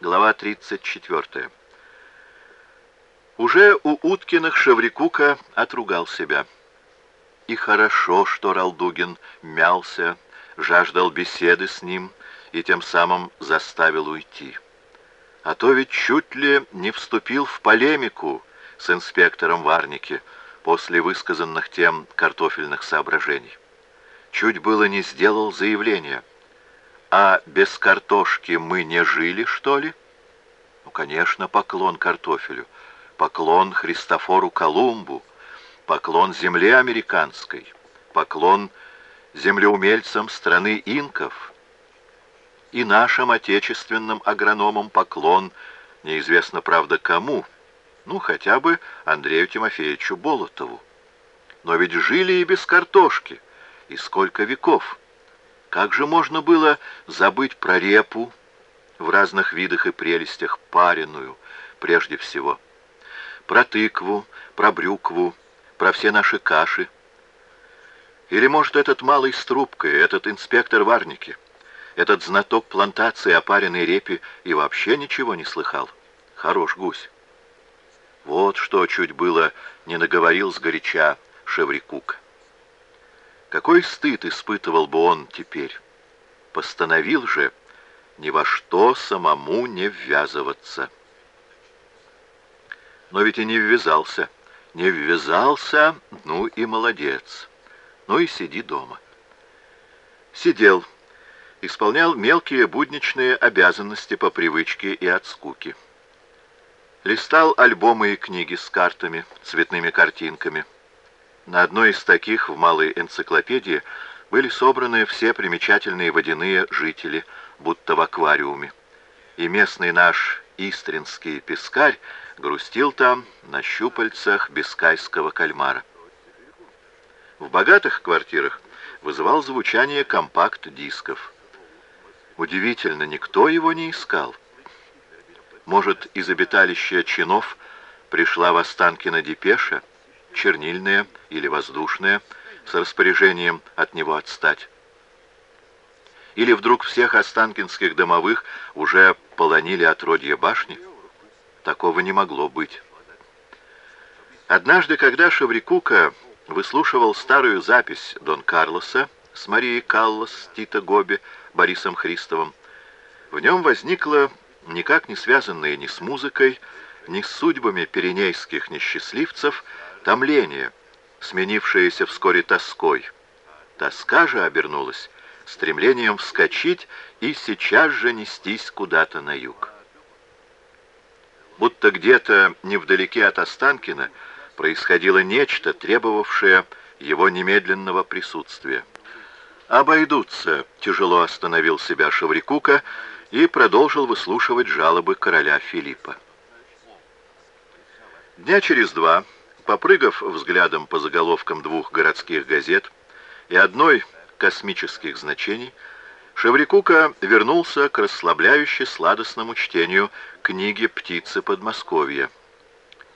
Глава 34. Уже у Уткиных Шеврикука отругал себя. И хорошо, что Ралдугин мялся, жаждал беседы с ним и тем самым заставил уйти. А то ведь чуть ли не вступил в полемику с инспектором Варники после высказанных тем картофельных соображений. Чуть было не сделал заявление. А без картошки мы не жили, что ли? Ну, конечно, поклон картофелю, поклон Христофору Колумбу, поклон земле американской, поклон землеумельцам страны инков и нашим отечественным агрономам поклон, неизвестно, правда, кому, ну, хотя бы Андрею Тимофеевичу Болотову. Но ведь жили и без картошки, и сколько веков. Как же можно было забыть про репу в разных видах и прелестях, пареную прежде всего, про тыкву, про брюкву, про все наши каши? Или, может, этот малый с трубкой, этот инспектор Варники, этот знаток плантации опаренной репи и вообще ничего не слыхал? Хорош гусь. Вот что чуть было не наговорил сгоряча Шеврикук. Какой стыд испытывал бы он теперь? Постановил же ни во что самому не ввязываться. Но ведь и не ввязался. Не ввязался, ну и молодец. Ну и сиди дома. Сидел, исполнял мелкие будничные обязанности по привычке и от скуки. Листал альбомы и книги с картами, цветными картинками. На одной из таких в малой энциклопедии были собраны все примечательные водяные жители, будто в аквариуме. И местный наш истринский пескарь грустил там на щупальцах бискайского кальмара. В богатых квартирах вызывал звучание компакт-дисков. Удивительно, никто его не искал. Может, из обиталища чинов пришла в Останкино депеша, чернильная или воздушная, с распоряжением от него отстать. Или вдруг всех останкинских домовых уже полонили отродье башни? Такого не могло быть. Однажды, когда Шаврикука выслушивал старую запись Дон Карлоса с Марией Каллас, Тита Гоби, Борисом Христовым, в нем возникло никак не связанные ни с музыкой, ни с судьбами пиренейских несчастливцев, томление, сменившееся вскоре тоской. Тоска же обернулась стремлением вскочить и сейчас же нестись куда-то на юг. Будто где-то невдалеке от Останкина происходило нечто, требовавшее его немедленного присутствия. «Обойдутся», — тяжело остановил себя Шаврикука, — и продолжил выслушивать жалобы короля Филиппа. Дня через два, попрыгав взглядом по заголовкам двух городских газет и одной космических значений, Шеврикука вернулся к расслабляюще сладостному чтению книги «Птицы Подмосковья».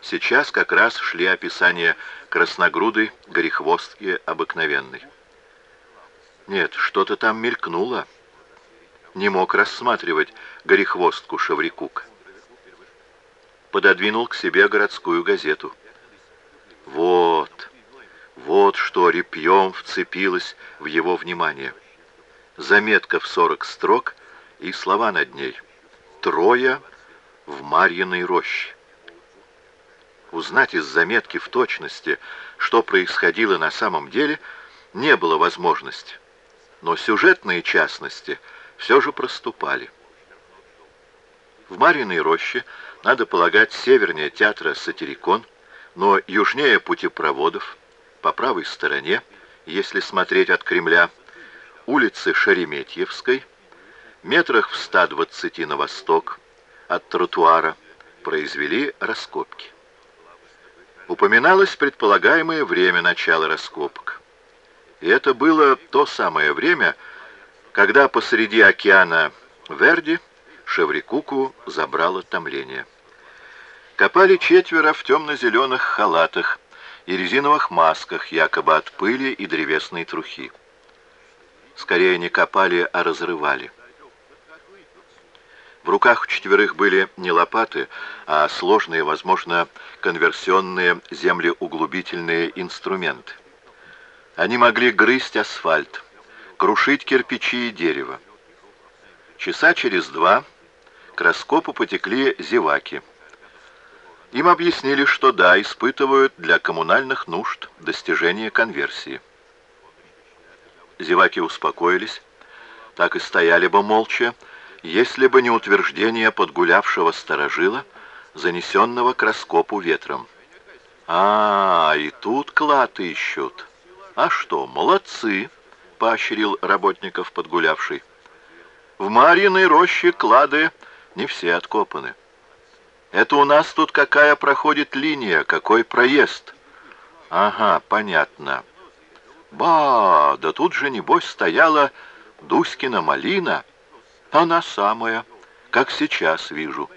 Сейчас как раз шли описания красногрудой горехвостки обыкновенной. Нет, что-то там мелькнуло не мог рассматривать горехвостку Шаврикук. Пододвинул к себе городскую газету. Вот, вот что репьем вцепилось в его внимание. Заметка в сорок строк и слова над ней. Трое в Марьиной роще. Узнать из заметки в точности, что происходило на самом деле, не было возможности. Но сюжетные частности – все же проступали. В Мариной роще, надо полагать, севернее театра «Сатирикон», но южнее путепроводов, по правой стороне, если смотреть от Кремля, улицы Шереметьевской, метрах в 120 на восток от тротуара, произвели раскопки. Упоминалось предполагаемое время начала раскопок. И это было то самое время, когда посреди океана Верди Шеврикуку забрало томление. Копали четверо в темно-зеленых халатах и резиновых масках, якобы от пыли и древесной трухи. Скорее не копали, а разрывали. В руках у четверых были не лопаты, а сложные, возможно, конверсионные землеуглубительные инструменты. Они могли грызть асфальт, крушить кирпичи и дерево. Часа через два к раскопу потекли зеваки. Им объяснили, что да, испытывают для коммунальных нужд достижение конверсии. Зеваки успокоились, так и стояли бы молча, если бы не утверждение подгулявшего сторожила, занесенного к раскопу ветром. «А, и тут клад ищут. А что, молодцы!» — поощрил работников подгулявший. «В Марьиной роще клады не все откопаны. Это у нас тут какая проходит линия, какой проезд?» «Ага, понятно. Ба, да тут же, небось, стояла Дуськина малина». Она самая, как сейчас вижу.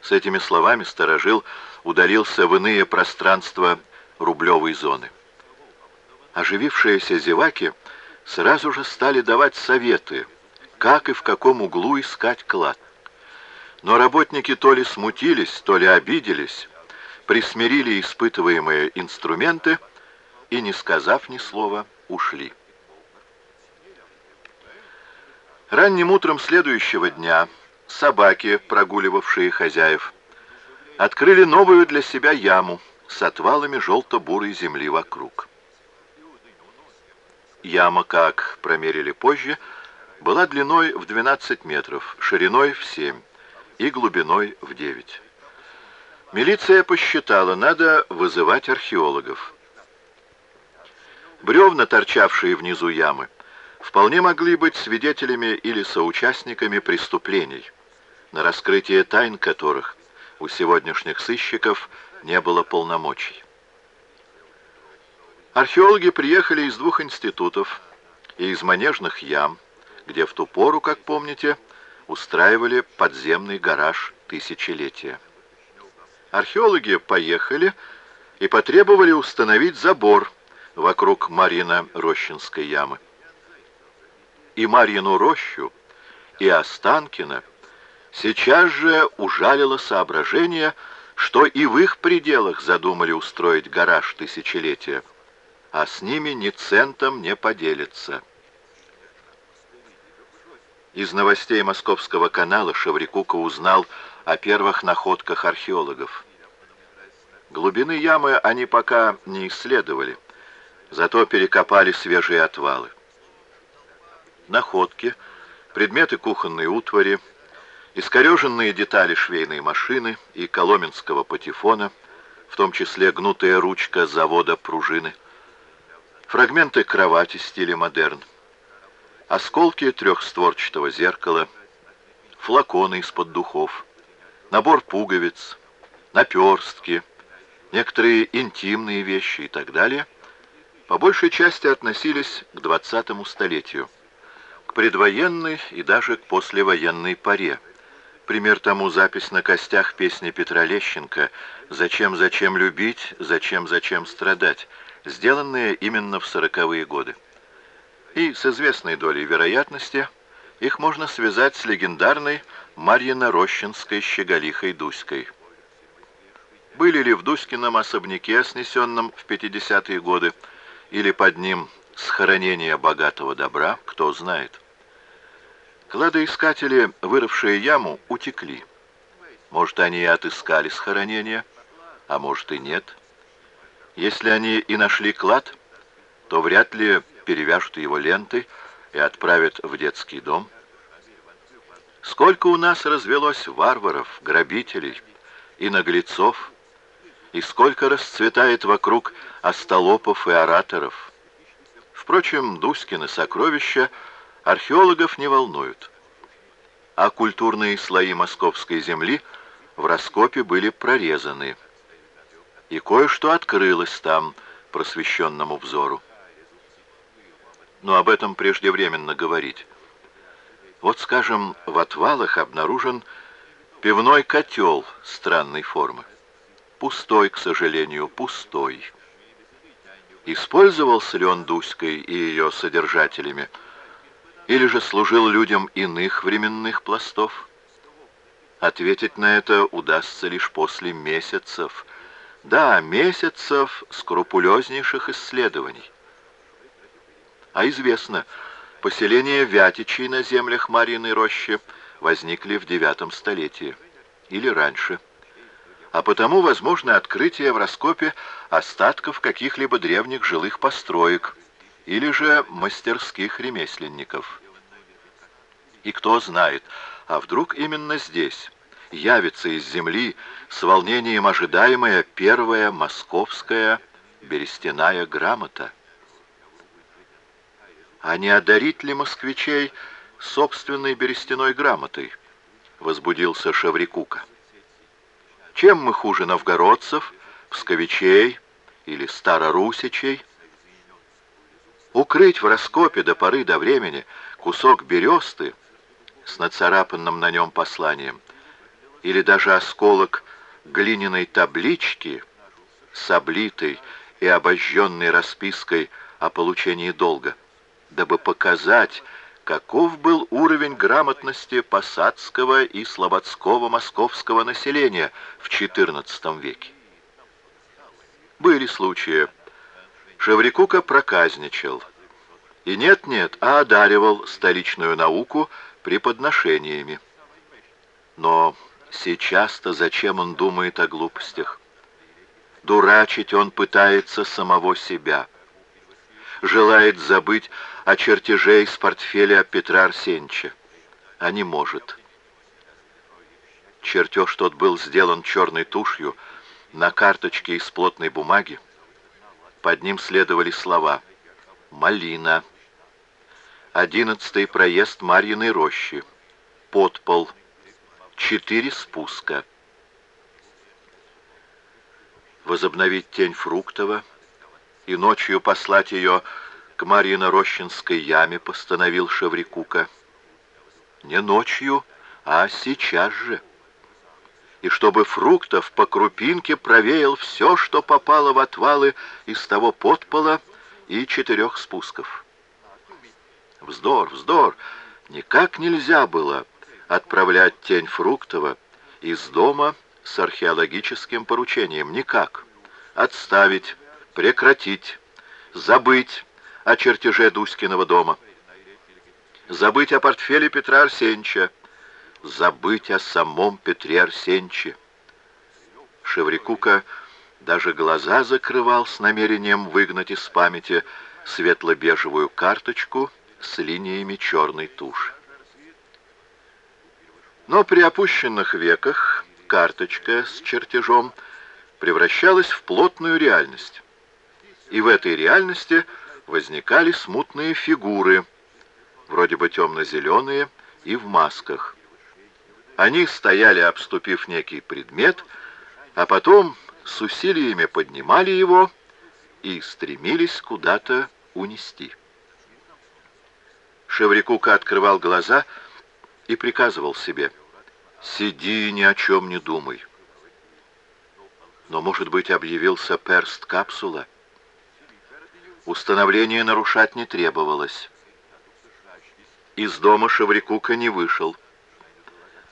С этими словами сторожил удалился в иные пространства рублевой зоны. Оживившиеся зеваки сразу же стали давать советы, как и в каком углу искать клад. Но работники то ли смутились, то ли обиделись, присмирили испытываемые инструменты и, не сказав ни слова, ушли. Ранним утром следующего дня собаки, прогуливавшие хозяев, открыли новую для себя яму с отвалами желто-бурой земли вокруг. Яма, как промерили позже, была длиной в 12 метров, шириной в 7 и глубиной в 9. Милиция посчитала, надо вызывать археологов. Бревна, торчавшие внизу ямы, вполне могли быть свидетелями или соучастниками преступлений, на раскрытие тайн которых у сегодняшних сыщиков не было полномочий. Археологи приехали из двух институтов и из манежных ям, где в ту пору, как помните, устраивали подземный гараж тысячелетия. Археологи поехали и потребовали установить забор вокруг Марина-Рощинской ямы и Марьину рощу, и Останкино, сейчас же ужалило соображение, что и в их пределах задумали устроить гараж тысячелетия, а с ними ни центом не поделится. Из новостей Московского канала Шеврикука узнал о первых находках археологов. Глубины ямы они пока не исследовали, зато перекопали свежие отвалы находки, предметы кухонной утвари, искореженные детали швейной машины и коломенского патефона, в том числе гнутая ручка завода пружины, фрагменты кровати стиля модерн, осколки трехстворчатого зеркала, флаконы из-под духов, набор пуговиц, наперстки, некоторые интимные вещи и так далее, по большей части относились к 20 столетию предвоенной и даже к послевоенной поре. Пример тому запись на костях песни Петра Лещенко «Зачем, зачем любить, зачем, зачем страдать», сделанная именно в сороковые годы. И с известной долей вероятности их можно связать с легендарной Марьино-Рощинской щеголихой Дуськой. Были ли в Дуськином особняке, снесенном в 50-е годы, или под ним схоронение богатого добра, кто знает. Кладоискатели, вырывшие яму, утекли. Может, они и отыскали схоронение, а может и нет. Если они и нашли клад, то вряд ли перевяжут его лентой и отправят в детский дом. Сколько у нас развелось варваров, грабителей и наглецов, и сколько расцветает вокруг остолопов и ораторов. Впрочем, Дуськины сокровища — археологов не волнуют. А культурные слои московской земли в раскопе были прорезаны. И кое-что открылось там просвещенному взору. Но об этом преждевременно говорить. Вот, скажем, в отвалах обнаружен пивной котел странной формы. Пустой, к сожалению, пустой. Использовался ли он Дуськой и ее содержателями – Или же служил людям иных временных пластов? Ответить на это удастся лишь после месяцев. Да, месяцев скрупулезнейших исследований. А известно, поселения Вятичей на землях Марьиной рощи возникли в девятом столетии или раньше. А потому возможно открытие в раскопе остатков каких-либо древних жилых построек или же мастерских ремесленников. И кто знает, а вдруг именно здесь явится из земли с волнением ожидаемая первая московская берестяная грамота? А не одарить ли москвичей собственной берестяной грамотой? Возбудился Шаврикука. Чем мы хуже новгородцев, псковичей или старорусичей? Укрыть в раскопе до поры до времени кусок бересты с нацарапанным на нем посланием или даже осколок глиняной таблички с облитой и обожженной распиской о получении долга – дабы показать, каков был уровень грамотности посадского и слободского московского населения в XIV веке. Были случаи. Шеврикука проказничал. И нет-нет, а одаривал столичную науку преподношениями. Но сейчас-то зачем он думает о глупостях? Дурачить он пытается самого себя. Желает забыть о чертеже из портфеля Петра Арсеньевича, а не может. Чертеж тот был сделан черной тушью на карточке из плотной бумаги. Под ним следовали слова «Малина», «Одиннадцатый проезд Марьиной рощи», «Подпол», «Четыре спуска». Возобновить тень Фруктова и ночью послать ее к Марьино-Рощинской яме постановил Шеврикука. Не ночью, а сейчас же. И чтобы фруктов по крупинке провеял все, что попало в отвалы из того подпола и четырех спусков. Вздор, вздор! Никак нельзя было отправлять тень Фруктова из дома с археологическим поручением. Никак. Отставить, прекратить, забыть, о чертеже Дуськиного дома. Забыть о портфеле Петра Арсеньевича. Забыть о самом Петре Арсеньевиче. Шеврикука даже глаза закрывал с намерением выгнать из памяти светло-бежевую карточку с линиями черной туши. Но при опущенных веках карточка с чертежом превращалась в плотную реальность. И в этой реальности – возникали смутные фигуры, вроде бы темно-зеленые и в масках. Они стояли, обступив некий предмет, а потом с усилиями поднимали его и стремились куда-то унести. Шеврикука открывал глаза и приказывал себе «Сиди, ни о чем не думай». Но, может быть, объявился перст капсула, Установление нарушать не требовалось. Из дома Шаврикука не вышел.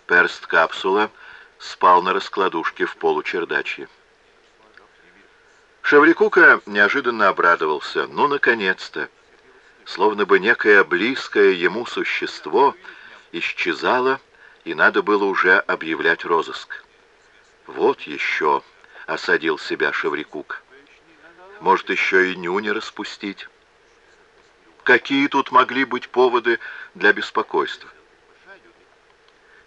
Перст капсула спал на раскладушке в получердачье. Шаврикука неожиданно обрадовался. Ну, наконец-то! Словно бы некое близкое ему существо исчезало, и надо было уже объявлять розыск. «Вот еще!» — осадил себя Шаврикук. Может, еще и нюни распустить. Какие тут могли быть поводы для беспокойства?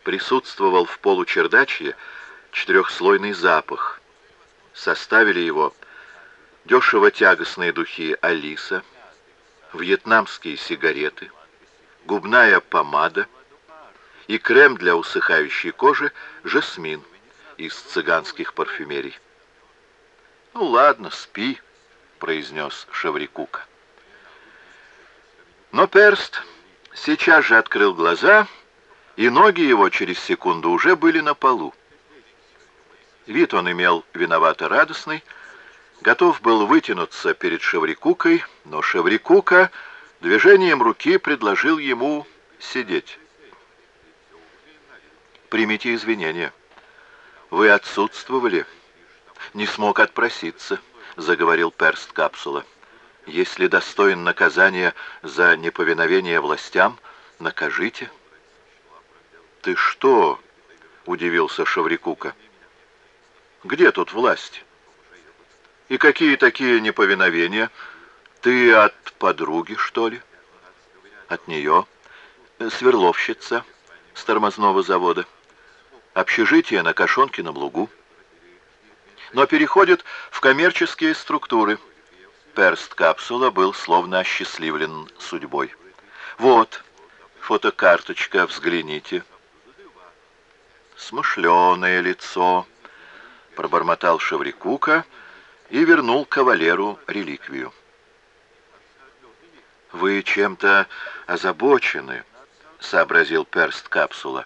Присутствовал в получердачье четырехслойный запах. Составили его дешево-тягостные духи Алиса, вьетнамские сигареты, губная помада и крем для усыхающей кожи «Жасмин» из цыганских парфюмерий. «Ну ладно, спи», произнес Шеврикук. Но Перст сейчас же открыл глаза, и ноги его через секунду уже были на полу. Вид он имел виновато радостный, готов был вытянуться перед Шеврикукой, но Шеврикука движением руки предложил ему сидеть. «Примите извинения. Вы отсутствовали. Не смог отпроситься», — заговорил перст капсула. «Если достоин наказания за неповиновение властям, накажите». «Ты что?» — удивился Шаврикука. «Где тут власть? И какие такие неповиновения? Ты от подруги, что ли?» «От нее. Сверловщица с тормозного завода. Общежитие на Кошонкином лугу. Но переходит в коммерческие структуры». Перст капсула был словно осчастливлен судьбой. «Вот, фотокарточка, взгляните». «Смышленое лицо», — пробормотал Шаврикука и вернул кавалеру реликвию. «Вы чем-то озабочены», — сообразил перст капсула.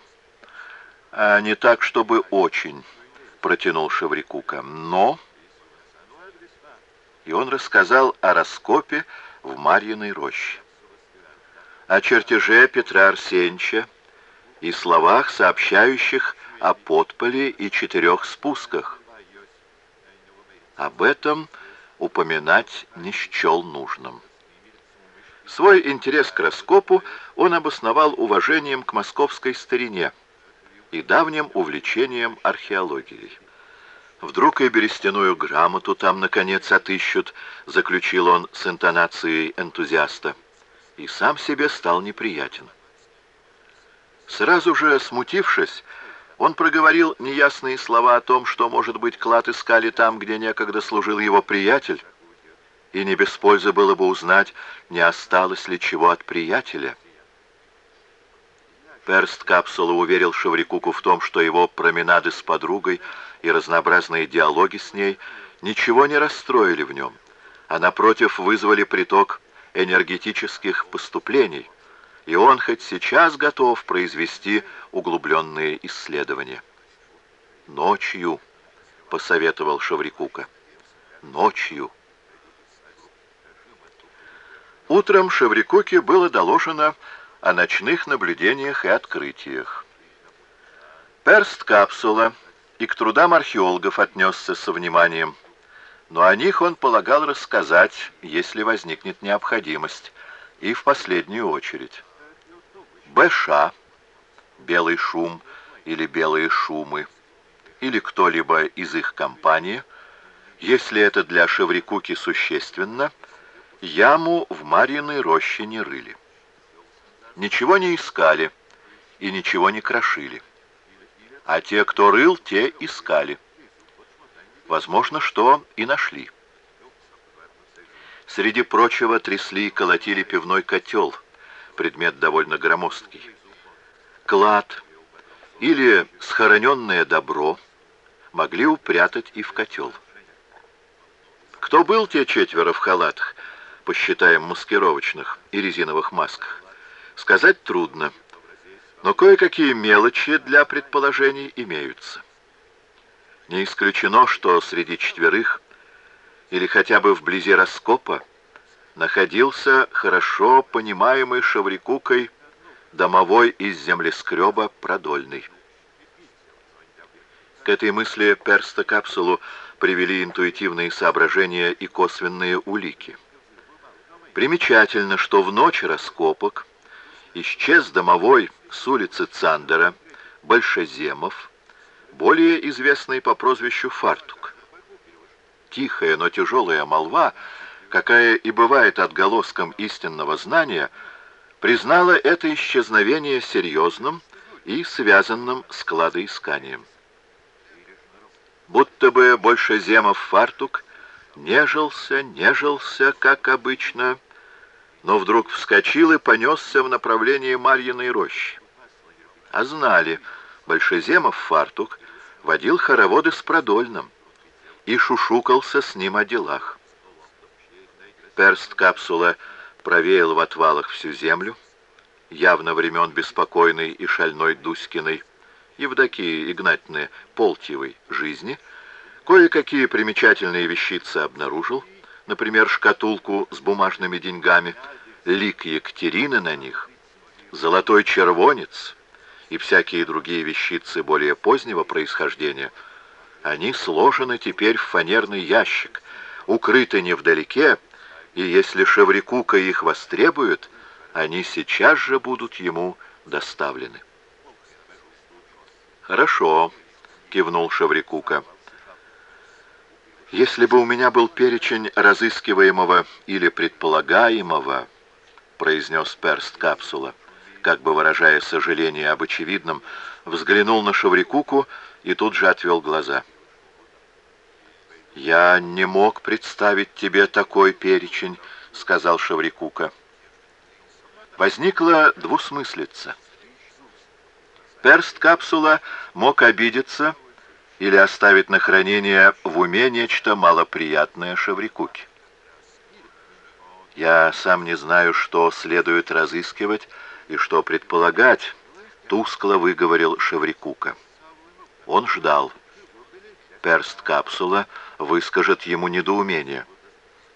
«А не так, чтобы очень», — протянул Шаврикука. «Но...» И он рассказал о раскопе в Марьиной роще. О чертеже Петра Арсеньевича, и словах, сообщающих о подполе и четырех спусках. Об этом упоминать не счел нужным. Свой интерес к раскопу он обосновал уважением к московской старине и давним увлечением археологией. Вдруг и берестяную грамоту там, наконец, отыщут, заключил он с интонацией энтузиаста, и сам себе стал неприятен. Сразу же смутившись, он проговорил неясные слова о том, что, может быть, клад искали там, где некогда служил его приятель, и не без пользы было бы узнать, не осталось ли чего от приятеля. Перст капсула уверил Шеврикуку в том, что его променады с подругой и разнообразные диалоги с ней ничего не расстроили в нем, а напротив вызвали приток энергетических поступлений — и он хоть сейчас готов произвести углубленные исследования. «Ночью», — посоветовал Шаврикука, — «ночью». Утром Шеврикуке было доложено о ночных наблюдениях и открытиях. Перст капсула и к трудам археологов отнесся со вниманием, но о них он полагал рассказать, если возникнет необходимость, и в последнюю очередь. БШ, белый шум или белые шумы, или кто-либо из их компании, если это для Шеврикуки существенно, яму в Марьиной роще не рыли. Ничего не искали и ничего не крошили. А те, кто рыл, те искали. Возможно, что и нашли. Среди прочего трясли и колотили пивной котел — предмет довольно громоздкий. Клад или схороненное добро могли упрятать и в котел. Кто был те четверо в халатах, посчитаем маскировочных и резиновых масках, сказать трудно, но кое-какие мелочи для предположений имеются. Не исключено, что среди четверых или хотя бы вблизи раскопа находился хорошо понимаемый Шаврикукой домовой из землескреба Продольный. К этой мысли перста капсулу привели интуитивные соображения и косвенные улики. Примечательно, что в ночь раскопок исчез домовой с улицы Цандера Большеземов, более известный по прозвищу Фартук. Тихая, но тяжелая молва — какая и бывает отголоском истинного знания, признала это исчезновение серьезным и связанным с кладоисканием. Будто бы больше земов фартук нежился, нежился, как обычно, но вдруг вскочил и понесся в направлении Марьиной рощи. А знали, Большеземов фартук водил хороводы с Продольным и шушукался с ним о делах. Перст капсула провеял в отвалах всю землю, явно времен беспокойной и шальной Дуськиной, Евдокии Игнатьевны Полтьевой жизни, кое-какие примечательные вещицы обнаружил, например, шкатулку с бумажными деньгами, лик Екатерины на них, золотой червонец и всякие другие вещицы более позднего происхождения, они сложены теперь в фанерный ящик, укрыты невдалеке, и если Шеврикука их востребует, они сейчас же будут ему доставлены. «Хорошо», — кивнул Шеврикука. «Если бы у меня был перечень разыскиваемого или предполагаемого», — произнес перст капсула, как бы выражая сожаление об очевидном, взглянул на Шеврикуку и тут же отвел глаза. «Я не мог представить тебе такой перечень», — сказал Шеврикука. Возникла двусмыслица. Перст капсула мог обидеться или оставить на хранение в уме нечто малоприятное Шеврикуке. Я сам не знаю, что следует разыскивать и что предполагать, тускло выговорил Шеврикука. Он ждал. Перст капсула выскажет ему недоумение.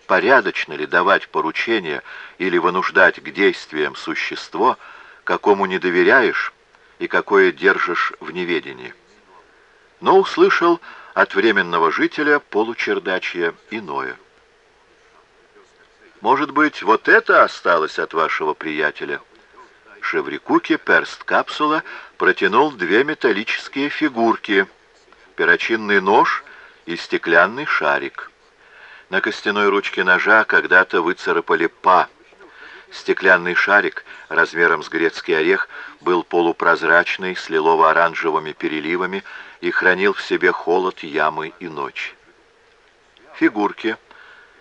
Порядочно ли давать поручение или вынуждать к действиям существо, какому не доверяешь, и какое держишь в неведении. Но услышал от временного жителя получердачья иное. «Может быть, вот это осталось от вашего приятеля?» Шеврикуке перст капсула протянул две металлические фигурки, перочинный нож и стеклянный шарик. На костяной ручке ножа когда-то выцарапали «па», Стеклянный шарик размером с грецкий орех был полупрозрачный, с лилово-оранжевыми переливами и хранил в себе холод ямы и ночи. Фигурки,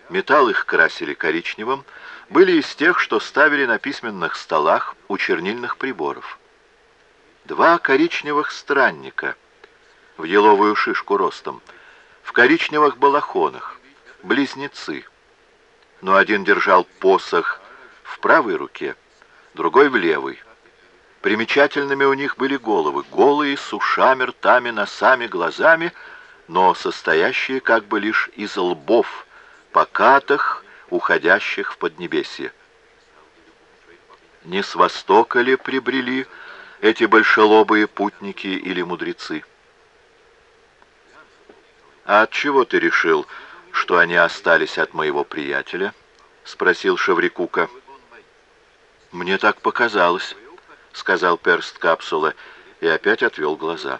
металл их красили коричневым, были из тех, что ставили на письменных столах у чернильных приборов. Два коричневых странника в еловую шишку ростом, в коричневых балахонах, близнецы. Но один держал посох в правой руке, другой в левой. Примечательными у них были головы, голые, с ушами, ртами, носами, глазами, но состоящие как бы лишь из лбов, покатых, уходящих в поднебесье. Не с востока ли прибрели эти большелобые путники или мудрецы? «А от чего ты решил, что они остались от моего приятеля?» — спросил Шаврикука. «Мне так показалось», — сказал перст капсула и опять отвел глаза.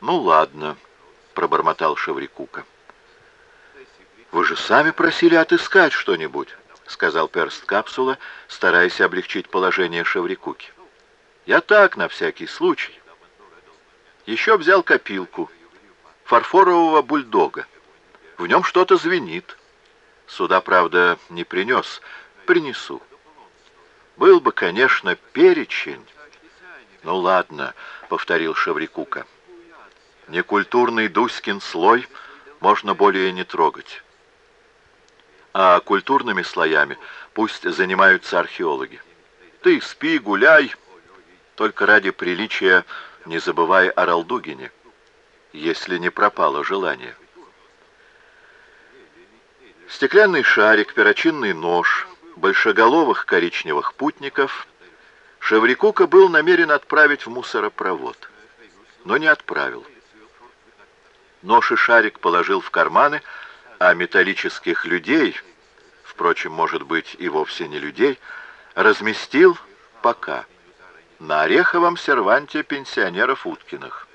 «Ну ладно», — пробормотал Шаврикука. «Вы же сами просили отыскать что-нибудь», — сказал перст капсула, стараясь облегчить положение Шаврикуки. «Я так, на всякий случай. Еще взял копилку, фарфорового бульдога. В нем что-то звенит. Сюда, правда, не принес. Принесу». Был бы, конечно, перечень. Ну ладно, повторил Шаврикука. Некультурный Дуськин слой можно более не трогать. А культурными слоями пусть занимаются археологи. Ты спи, гуляй, только ради приличия не забывай о Ралдугине, если не пропало желание. Стеклянный шарик, перочинный нож — большеголовых коричневых путников Шеврикука был намерен отправить в мусоропровод, но не отправил. Нож и шарик положил в карманы, а металлических людей, впрочем, может быть, и вовсе не людей, разместил пока на ореховом серванте пенсионеров Уткиных.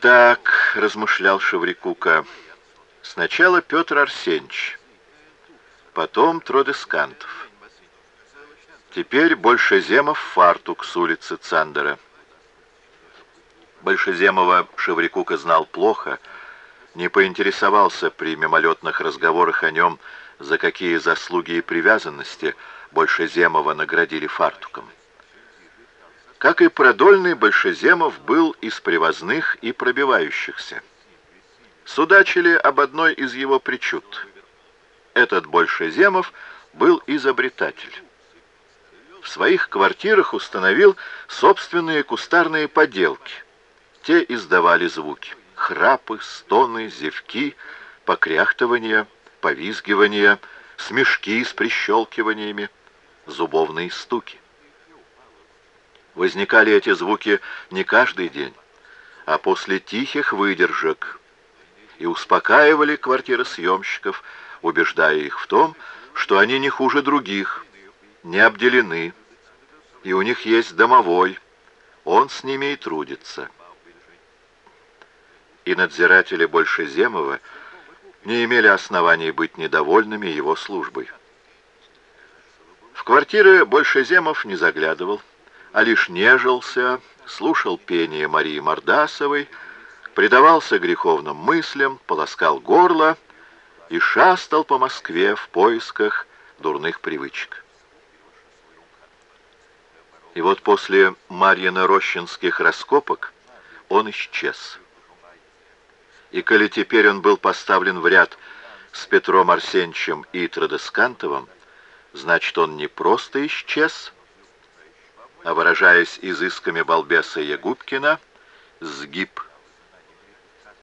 «Так», — размышлял Шеврикука, — «сначала Петр Арсеньевич» потом Тродескантов. Теперь Большеземов фартук с улицы Цандера. Большеземова Шеврикука знал плохо, не поинтересовался при мимолетных разговорах о нем, за какие заслуги и привязанности Большеземова наградили фартуком. Как и продольный Большеземов был из привозных и пробивающихся. Судачили об одной из его причуд — этот Большеземов был изобретатель. В своих квартирах установил собственные кустарные поделки. Те издавали звуки. Храпы, стоны, зевки, покряхтывания, повизгивания, смешки с прищелкиваниями, зубовные стуки. Возникали эти звуки не каждый день, а после тихих выдержек, и успокаивали квартиросъемщиков, убеждая их в том, что они не хуже других, не обделены, и у них есть домовой, он с ними и трудится. И надзиратели Большеземова не имели оснований быть недовольными его службой. В квартиры Большеземов не заглядывал, а лишь нежился, слушал пение Марии Мордасовой, предавался греховным мыслям, полоскал горло и шастал по Москве в поисках дурных привычек. И вот после Марьино-Рощинских раскопок он исчез. И коли теперь он был поставлен в ряд с Петром Арсеньевичем и Традескантовым, значит, он не просто исчез, а, выражаясь изысками балбеса Ягубкина, сгиб